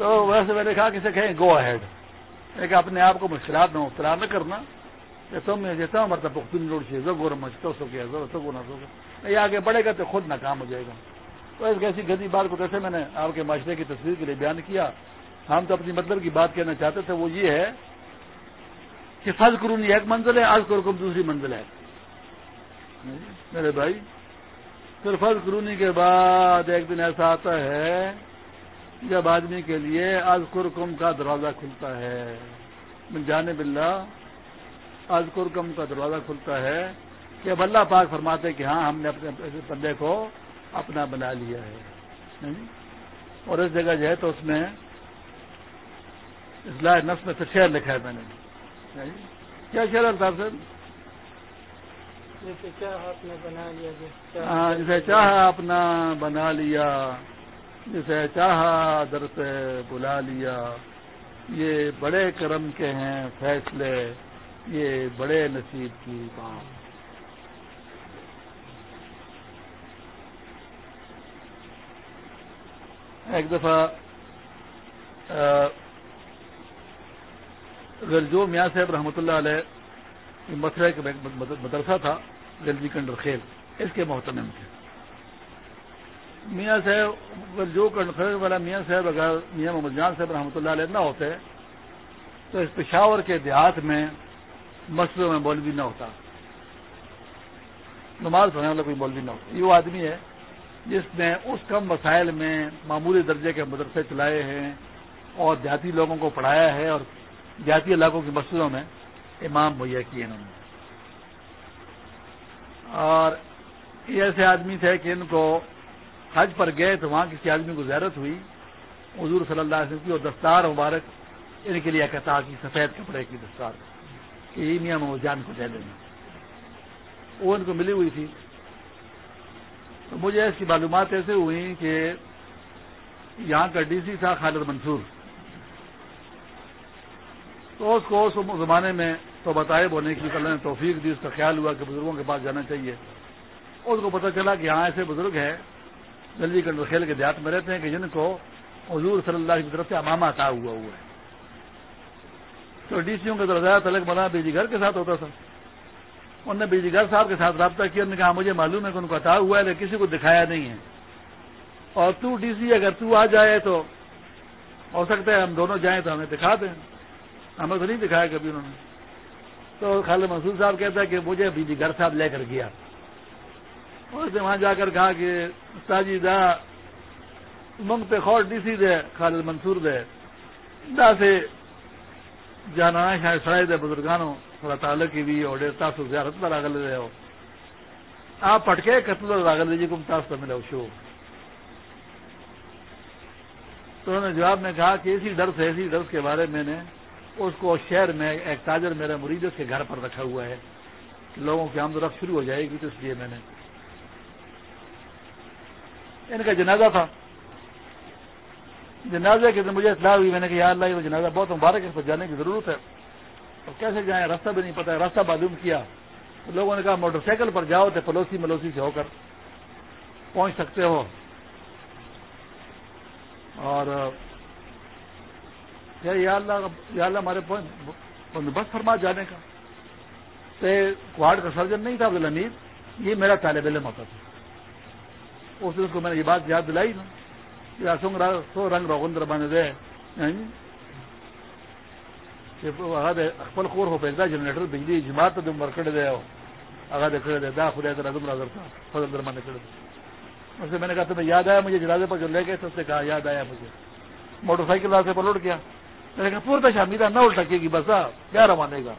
تو ویسے میں نے کہا کسے کہیں گو ہیڈ ایک اپنے آپ کو مشکلات میں مبتلا نہ کرنا. تم جیسا مرتا پختون روڈ سے گور مچھتو سو گیا سو گنا سو گیا یہ آگے بڑھے گا تو خود ناکام ہو جائے گا. تو اس ایسی گندی بات کو جیسے میں نے آپ کے معاشرے کی تصویر کے لیے بیان کیا، ہم تو اپنی مطلب کی بات کہنا چاہتے تھے، وہ یہ ہے کہ فرض قرون ایک منزل ہے آج کرکم دوسری منزل ہے. میرے بھائی، پھر فرض قرونی کے بعد ایک دن ایسا آتا ہے جب آدمی کے لیے آج کرکم کا دروازہ کھلتا ہے۔ جانے بلّہ آج کرکم کا دروازہ کھلتا ہے کہ اب اللہ پاک فرماتے کہ ہاں ہم نے اپنے بندے کو اپنا بنا لیا ہے۔ اور اس جگہ جو ہے تو اس میں اصلاح نفس میں سے شعر لکھا ہے میں نے۔ کیا شعر الطاف صاحب؟ جسے چاہا اپنا بنا لیا۔ جسے چاہا در سے بلا لیا۔ یہ بڑے کرم کے ہیں فیصلے، یہ بڑے نصیب کی بات۔ ایک دفعہ جو میاں صاحب رحمۃ اللہ علیہ مسئلہ کا مدرسہ تھا گلجی کنڈر خیل، اس کے محتمم تھے۔ میاں صاحب جو کنڈر والا میاں صاحب، اگر میاں محمد جان صاحب رحمۃ اللہ علیہ نہ ہوتے، تو اس پشاور کے دیہات میں مسئلوں میں مولوی نہ ہوتا۔ نماز پڑھنے والا کوئی مولوی نہ ہوتا۔ یہ وہ آدمی ہے جس نے اس کم وسائل میں معمولی درجے کے مدرسے چلائے ہیں اور دیہاتی لوگوں کو پڑھایا ہے اور دیہاتی علاقوں کی مسجدوں میں امام مہیا کیے انہوں نے۔ اور یہ ایسے آدمی تھے کہ ان کو حج پر گئے تو وہاں کسی آدمی کو زیارت ہوئی۔ حضور صلی اللہ علیہ وسلم کی اور دستار مبارک، ان کے لیے کہتا کی سفید کپڑے کی دستار، کہ یہ میاں وہ جان کو دے دیں۔ وہ ان کو ملی ہوئی تھی۔ تو مجھے اس کی معلومات ایسے ہوئی کہ یہاں کا ڈی سی تھا خالد منصور، تو اس کو اس زمانے میں تو بتائے بولنے کی اللہ نے توفیق دی، اس کا خیال ہوا کہ بزرگوں کے پاس جانا چاہیے۔ اس کو پتہ چلا کہ یہاں ایسے بزرگ ہیں جلدی کنڈر کھیل کے دیہات میں رہتے ہیں کہ جن کو حضور صلی اللہ کی طرف سے امامہ عطا ہوا ہوا ہے۔ تو ڈی سیوں کا درجہ تلک مولانا بیجی گھر کے ساتھ ہوتا تھا۔ انہوں نے بیجی گھر صاحب کے ساتھ رابطہ کیا، انہوں نے کہا، مجھے معلوم ہے کہ ان کو عطا ہوا ہے، لیکن کسی کو دکھایا نہیں ہے۔ اور تو ڈی سی، اگر تو آ جائے تو ہو سکتا ہے ہم دونوں جائیں تو ہمیں دکھا دیں۔ ہمیں تو نہیں دکھایا کبھی انہوں نے۔ تو خالد منصور صاحب کہتا ہے کہ مجھے بیجی گھر صاحب لے کر گیا۔ اور اسے وہاں جا کر کہا کہ استاجی دا منگ پہ خور ڈی سی دے، خالد منصور دے۔ دا سے جانا شاید سڑائی دے بزرگانوں تھوڑا تعلق کی بھی اور ڈیر تاسو زیارت پر آگل رہے ہو۔ آپ پٹکے قتل آگل دیجیے کم تاس پر ملے شو۔ تو انہوں نے جواب میں کہا کہ اسی ڈر سے اسی ڈر کے بارے میں نے اس کو شہر میں ایک تاجر میرا مریض کے گھر پر رکھا ہوا ہے۔ لوگوں کی آمد رفت شروع ہو جائے گی، تو اس لیے میں نے ان کا جنازہ تھا۔ جنازے کے دن مجھے اطلاع ہوئی، میں نے کہا اللہ، یہ جنازہ بہت مبارک ہے، اس پر جانے کی ضرورت ہے۔ اور کیسے جائیں؟ راستہ بھی نہیں پتا راستہ معلوم کیا۔ لوگوں نے کہا، موٹر سائیکل پر جاؤ تو پلوسی ملوسی سے ہو کر پہنچ سکتے ہو۔ اور، یا اللہ یا اللہ ہمارے بندوبست فرما جانے کا۔ تو کوارڈ کا سرجن نہیں تھا عبد الحمید یہ میرا طالب علم ہوتا تھا۔ اس دن کو میں نے یہ بات یاد دلائی نا یا سو رنگ روگندر بنے دے یعنی اخبل خور ہو پیدا، جنریٹر بجلی جماعت تم مرکڑ دے ہو اگر کھڑے دا خدا در ازم نظر فضل درمان کھڑے دے۔ اس سے میں نے کہا، تمہیں یاد آیا مجھے جنازے پر جو لے گئے تو اس نے کہا، یاد آیا مجھے۔ موٹر سائیکل سے پلوٹ کیا میں نے کہا، پورتا شامیدہ نہ الٹکے گی بس کیا روانے گا۔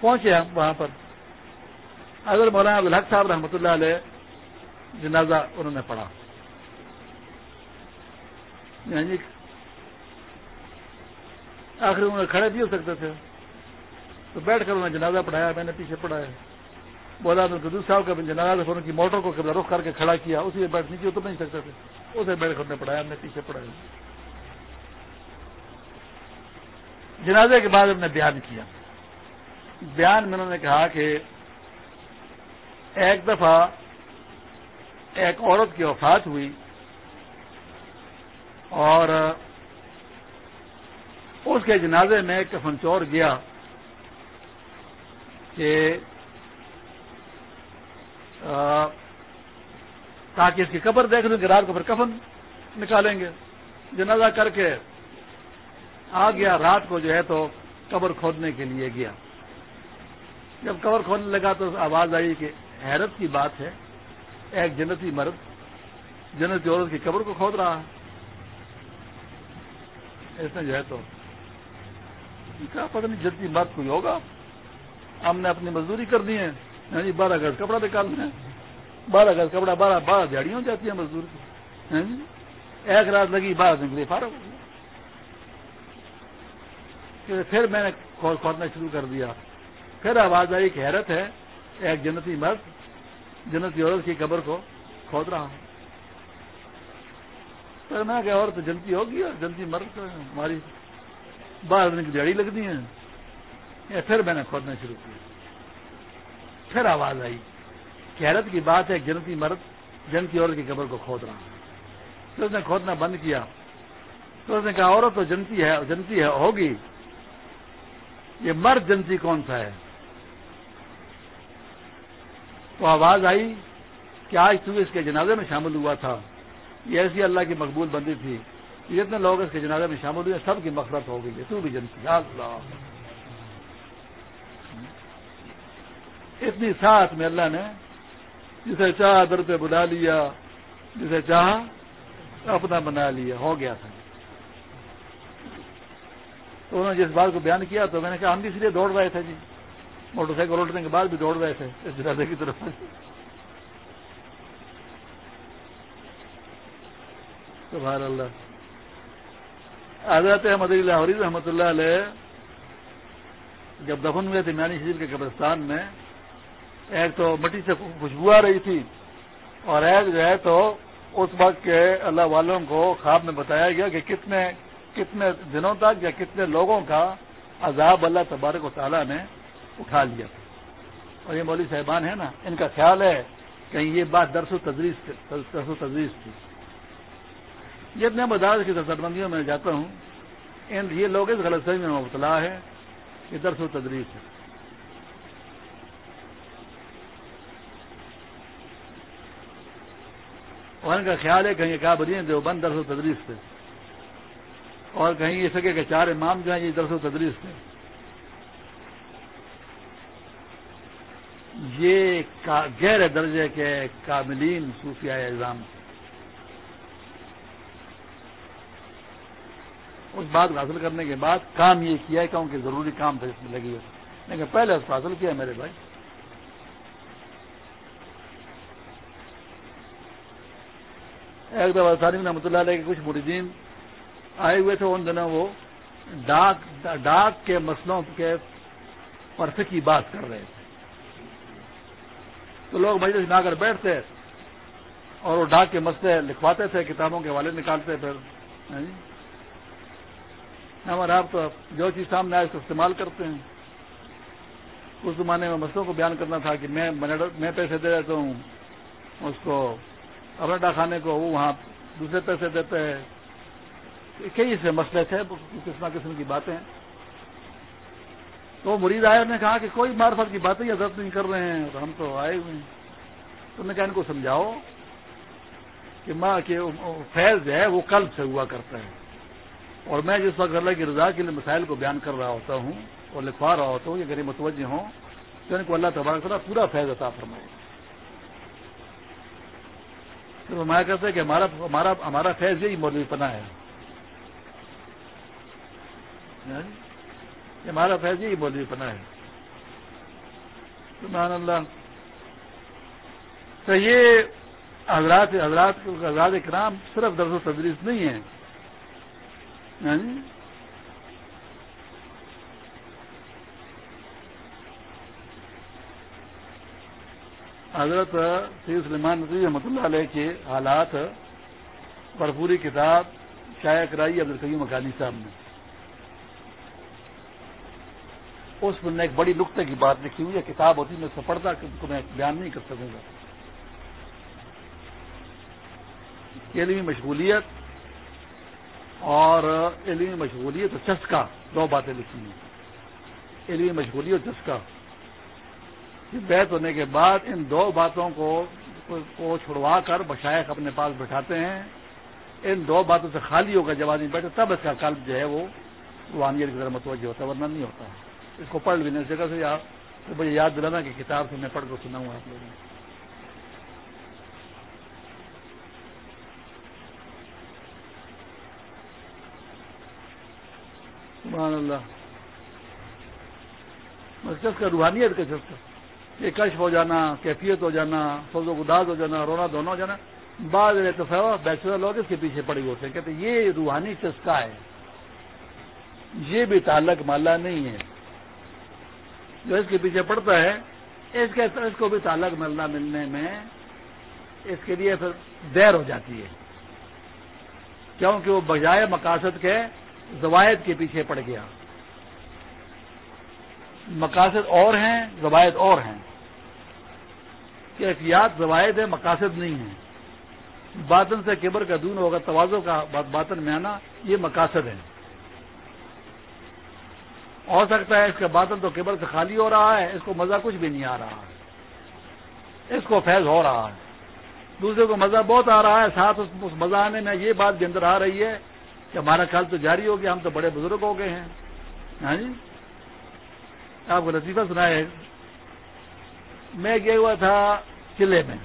پہنچے ہم وہاں پر۔ اگر مولانا عبدالحق صاحب رحمۃ اللہ علیہ جنازہ انہوں نے پڑھا۔ یعنی آخر انہوں نے کھڑے بھی ہو سکتے تھے۔ تو بیٹھ کر انہوں نے جنازہ پڑھایا، میں نے پیچھے پڑھایا۔ بولا قدو صاحب کا جنازہ ان کی موٹر کو رخ کر کے کھڑا کیا، اسی میں بیٹھ نیچے اتر نہیں سکتے تھے۔ اسے بیٹھ کر نے پڑھایا، میں نے پیچھے پڑھایا۔ جنازے کے بعد انہوں نے بیان کیا۔ بیان میں انہوں نے کہا کہ ایک دفعہ ایک عورت کی وفات ہوئی اور اس کے جنازے میں کفن چور گیا کہ تاکہ اس کی قبر دیکھ لیں کہ رات کو پھر کفن نکالیں گے۔ جنازہ کر کے آ گیا، رات کو جو ہے تو قبر کھودنے کے لیے گیا۔ جب قبر کھودنے لگا تو آواز آئی کہ حیرت کی بات ہے۔ ایک جنتی مرد، جنتی عورت کی قبر کو کھود رہا ہے۔ اس نے جو ہے تو کہا، پتہ نہیں جنتی مرد کوئی ہوگا۔ ہم نے اپنی مزدوری کر دی ہے۔ ہاں جی بارہ گز کپڑا نکالنا ہے بارہ گز کپڑا، بارہ بارہ دیہڑی ہو جاتی ہیں مزدور کی۔ ہاں جی ایک رات لگی، بارہ دن کے لیے فارغ ہو گیا۔ پھر میں نے کھودنا شروع کر دیا۔ پھر آواز آئی کہ حیرت ہے، ایک جنتی مرد جنتی عورت کی قبر کو کھود رہا ہوں۔ پھر میں کہ اور تو جنتی ہوگی اور جنتی مرد ہماری بارہ دن کی دیہڑی لگتی ہیں پھر میں نے کھودنا شروع کیا۔ پھر آواز آئی۔ حیرت کی بات ہے جنتی مرد جنتی عورت کی قبر کو کھود رہا ہوں پھر اس نے کھودنا بند کیا۔ تو اس نے کہا، عورت تو جنتی ہے جنتی ہے، ہوگی۔ یہ مرد جنتی کون سا ہے؟ تو آواز آئی کہ آج تو اس کے جنازے میں شامل ہوا تھا۔ یہ ایسی اللہ کی مقبول بندی تھی جتنے لوگ اس کے جنازے میں شامل ہوئے، سب کی مفرت ہو گئی۔ ہے تو بھی جنتی اللہ۔ اتنی ساتھ میں اللہ نے جسے چاہ در پہ بلا لیا، جسے چاہا اپنا بنا لیا، ہو گیا تھا۔ تو انہوں نے جس بات کو بیان کیا تو میں نے کہا، ہم بھی اس لیے دوڑ رہے تھے جی۔ موٹر سائیکل اٹھنے کے بعد بھی دوڑ رہے تھے، اس جنازے کی طرف۔ سبحان اللہ۔ حضرت احمد اللہ علیہ رحمۃ اللہ علیہ جب دفن ہوئے تھے میانی شریف کے قبرستان میں، ایک تو مٹی سے خوشبو آ رہی تھی اور ایک جو ہے تو اس وقت کے اللہ والوں کو خواب میں بتایا گیا کہ کتنے کتنے دنوں تک یا کتنے لوگوں کا عذاب اللہ تبارک و تعالیٰ نے اٹھا لیا۔ تھا اور یہ مولوی صاحبان ہیں نا، ان کا خیال ہے کہ یہ بات درس و تدریس درس و تدریس تھی۔ جتنے مدارس کی تصربندیوں میں جاتا ہوں۔ ان یہ لوگ اس غلط فہمی میں مبتلا ہے یہ درس و تدریس ہے۔ اور ان کا خیال ہے کہیں کہا بدین جو بند درس و تدریس تھے۔ اور کہیں یہ سکے کہ چار امام جو ہیں، یہ درس و تدریس تھے۔ یہ غیر درجے کے کاملین صوفیہ اعظام اس بات کو حاصل کرنے کے بعد کام یہ کیا ہے کہ ضروری کام تھا اس میں لگی ہے لیکن پہلے اس کو حاصل کیا میرے بھائی۔ ایک دفعہ سالم رحمۃ اللہ علیہ کے کچھ مریدین آئے ہوئے تھے، ان دنوں وہ ڈاک ڈاک کے مسئلوں کے پرفے کی بات کر رہے تھے۔ تو لوگ مجلس میں آ کر بیٹھتے اور وہ ڈاک کے مسئلے لکھواتے تھے، کتابوں کے حوالے نکالتے پھر۔ ہمارے آپ تو جو چیز سامنے آئے اس کو استعمال کرتے ہیں۔ اس زمانے میں مسئلوں کو بیان کرنا تھا کہ میں میں پیسے دے دیتا ہوں، اس کو اپنے ڈاکخانے کو، وہ وہاں دوسرے پیسے دیتے ہیں۔ کئی سے مسئلے تھے قسم قسم کی باتیں۔ تو مرید آئے نے کہا کہ کوئی معرفت کی باتیں حضرت نہیں کر رہے ہیں اور ہم تو آئے ہوئے ہیں۔ تو نے کہا ان کو سمجھاؤ کہ ماں کے فیض جو ہے وہ قلب سے ہوا کرتا ہے۔ اور میں جس وقت اللہ کی رضا کے لیے مسائل کو بیان کر رہا ہوتا ہوں اور لکھوا رہا ہوتا ہوں، یہ غریب متوجہ ہوں، تو ان کو اللہ تبارک تعالیٰ پورا فیض عطا فرمائے۔ تو میں کہتے ہیں کہ ہمارا ہمارا ہمارا فیض یہی مولوی پناہ ہے۔ ہمارا فیض یہی مولوی پناہ ہے۔ سبحان اللہ۔ تو یہ حضرات حضرات حضرات کرام صرف درس و تدریس نہیں ہے یعنی حضرت سید سلیمان نظیر رحمۃ اللہ علیہ کے حالات بھرپوری کتاب شائع کرائی عبد القیم مکانی صاحب نے۔ اس میں نے ایک بڑی نقطے کی بات لکھی ہوئی ہے، کتاب ہوتی میں سفرتا کو میں بیان نہیں کر سکوں گا۔ علمی مشغولیت اور علمی مشغولیت اور چسکا، دو باتیں لکھی ہیں۔ علمی مشغولیت اور چسکا۔ بیت ہونے کے بعد ان دو باتوں کو کو چھڑوا کر بشائق اپنے پاس بٹھاتے ہیں۔ ان دو باتوں سے خالی ہو کر جب آدمی بیٹھے، تب اس کا قلب جو ہے وہ روحانیت کی طرح متوجہ ہوتا ہے، ورنہ نہیں ہوتا۔ ہے اس کو پڑھ لینے جگہ سے یاد مجھے یاد دلانا کہ کتاب سے میں پڑھ کر سنا ہوں آپ لوگوں نے سبحان اللہ۔ چسکا کا روحانیت کا چسکا یہ کشف ہو جانا، کیفیت ہو جانا سوز و گداز ہو جانا، رونا دونوں ہو جانا۔ بعض بیچلر لوگ اس کے پیچھے پڑے ہوتے ہیں۔ کہتے ہیں، یہ روحانی چسکا ہے۔ یہ بھی تعلق مالا نہیں ہے۔ جو اس کے پیچھے پڑتا ہے، اس کے اس کو بھی تعلق ملنا ملنے میں اس کے لیے پھر دیر ہو جاتی ہے۔ کیونکہ وہ بجائے مقاصد کے زوائد کے پیچھے پڑ گیا۔ مقاصد اور ہیں، زوائد اور ہیں۔ احتیاط زوائد ہے مقاصد نہیں ہیں۔ باطن سے کبر کا دون ہوگا توازوں کا باطن میں آنا، یہ مقاصد ہے ہو سکتا ہے اس کا باطن تو کبر سے خالی ہو رہا ہے، اس کو مزہ کچھ بھی نہیں آ رہا ہے۔ اس کو فیض ہو رہا ہے۔ دوسرے کو مزہ بہت آ رہا ہے، ساتھ اس مزہ آنے میں یہ بات بھی اندر آ رہی ہے کہ ہمارا خیال تو جاری ہو گیا، ہم تو بڑے بزرگ ہو گئے ہیں۔ ہاں جی؟ آپ کو لطیفہ سنا ہے میں گیا ہوا تھا قلعے میں۔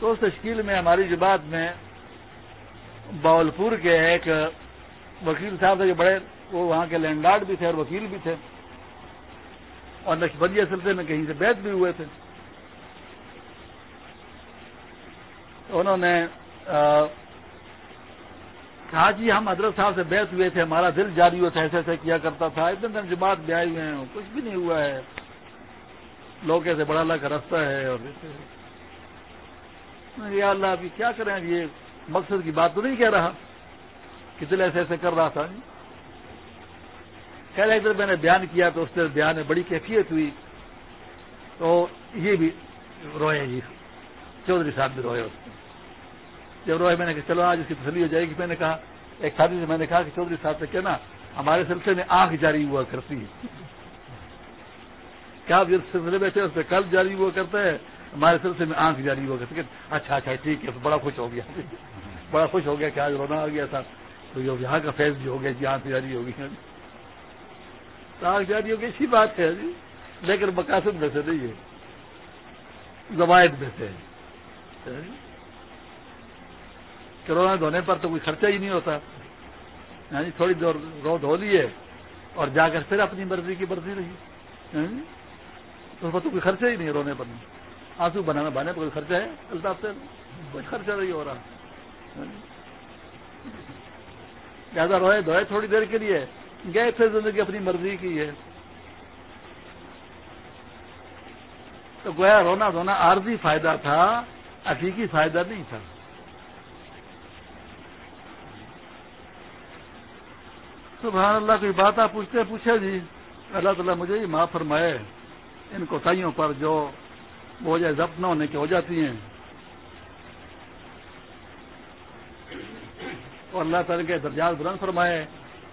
تو اس تشکیل میں، ہماری جماعت میں باولپور کے ایک وکیل صاحب تھے جو بڑے وہ وہاں کے لینڈ لارڈ بھی تھے اور وکیل بھی تھے۔ اور نقشبندیہ سلسلے میں کہیں سے بیت بھی ہوئے تھے۔ انہوں نے کہا جی ہم حضرت صاحب سے بیس ہوئے تھے، ہمارا دل جاری ہوتا ایسے ایسے کیا کرتا تھا۔ اتنے دن جماعت میں آئے ہوئے ہیں، کچھ بھی نہیں ہوا ہے۔ لوگ ایسے بڑا اللہ کا رستہ ہے اور یا اللہ، ابھی کیا کریں؟ یہ مقصد کی بات تو نہیں کہہ رہا۔ کہ دل ایسے ایسے کر رہا تھا۔ کہہ رہے ادھر میں نے بیان کیا تو اس سے بیان میں بڑی کیفیت ہوئی۔ تو یہ بھی روئے جی۔ چودھری صاحب بھی روئے اس میں جب روئے، میں نے کہا، چلو آج اس کی تسلی ہو جائے گی۔ میں نے کہا، ایک ساتھی سے میں نے کہا کہ چودھری صاحب سے کہنا، ہمارے سلسلے میں آنکھ جاری ہوا کرتی ہے۔ کیا جس سلسلے میں تھے، اس پہ کل جاری ہوا کرتا ہے؟ ہمارے سلسلے میں آنکھ جاری ہوا کرتی ہے۔ اچھا اچھا ٹھیک ہے، بڑا خوش ہو گیا۔ بڑا خوش ہو گیا کہ آج رونا آ گیا تھا۔ تو یہاں کا فیض بھی ہو گیا جی آنکھ جاری ہوگی آنکھ جاری ہوگی اچھی بات ہے جی۔ لیکن مقاصد میں سے نہیں ہے۔ زوائد میں سے جی۔ کرونا دھونے پر تو کوئی خرچہ ہی نہیں ہوتا۔ یعنی تھوڑی دور رو دھو لیے اور جا کر پھر اپنی مرضی کی مرضی رہی۔ تو جی۔ اس پر تو کوئی خرچہ ہی نہیں رونے پر۔ نہیں آنسو بنانا بنانے پر کوئی خرچہ ہے؟ الطاف سے کوئی خرچہ نہیں ہو رہا۔ جی۔ زیادہ روئے دھوئے تھوڑی دیر کے لیے۔ گئے پھر زندگی اپنی مرضی کی ہے۔ تو گویا رونا دھونا عارضی فائدہ تھا، حقیقی فائدہ نہیں تھا۔ سبحان اللہ، کوئی بات آپ پوچھتے پوچھے جی۔ اللہ تعالیٰ مجھے ہی معاف فرمائے۔ ان کوتاہیوں پر جو وہ ضبط نہ ہونے کی ہو جاتی ہیں۔ اور اللہ تعالیٰ کے درجات بلند فرمائے۔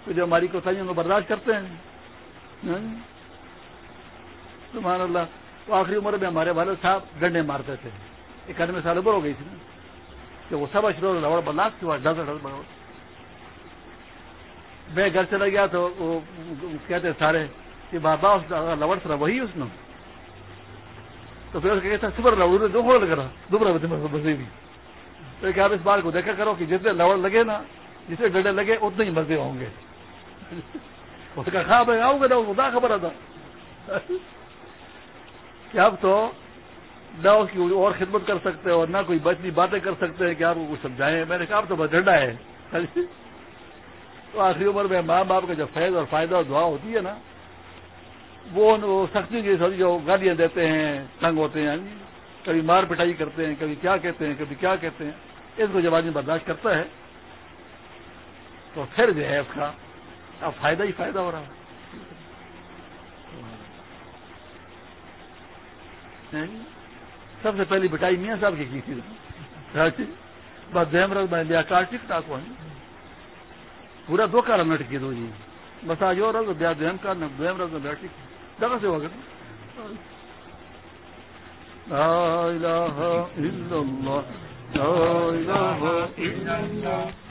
تو جو ہماری کوتاہیوں کو برداشت کرتے ہیں۔ ہاں جی؟ سبحان اللہ۔ تو آخری عمر میں ہمارے والد صاحب ڈنڈے مارتے تھے۔ اکانوے سال عمر ہو گئی تھی کہ وہ سب اشرو لوڑ برداشت کی ڈر ڈر میں گھر چلا گیا تو وہ کہتے سارے کہ بابا لوڑ سر وہی اس نے تو پھر کہتا سپر لوڑ دو لگ رہا۔ دوبارہ بسے بھی تو کہ آپ اس بات کو دیکھا کرو کہ جتنے لوڑ لگے نا، جتنے ڈنڈے لگے، اتنے ہی مرضی ہوں گے۔ اس کا خواب ہے آؤں گے نا خدا خبر آتا کہ اب تو نہ اس کی اور خدمت کر سکتے اور نہ کوئی بچنی باتیں کر سکتے ہیں کہ آپ کو کچھ سمجھائیں میں نے کہا اب تو بس ڈنڈا ہے تو آخری عمر میں ماں باپ کا جو فیض اور فائدہ اور دعا ہوتی ہے نا وہ سختی کی جو گالیاں دیتے ہیں تنگ ہوتے ہیں کبھی مار پٹائی کرتے ہیں کبھی کیا کہتے ہیں کبھی کیا کہتے ہیں اس کو جب آدمی برداشت کرتا ہے تو پھر جو ہے اس کا اب فائدہ ہی فائدہ ہو رہا ہے۔ جی؟ سب سے پہلی بٹائی میاں صاحب کی کی تھی۔ بس دہم رکھ میں لیا کار ٹک ٹاک ہوا پورا دو کار لٹکی دو جی۔ بس آج اور رکھ بیا دہم کار دہم رکھ میں بیٹھ جگہ سے ہو گیا لا الہ الا اللہ، لا الہ الا اللہ۔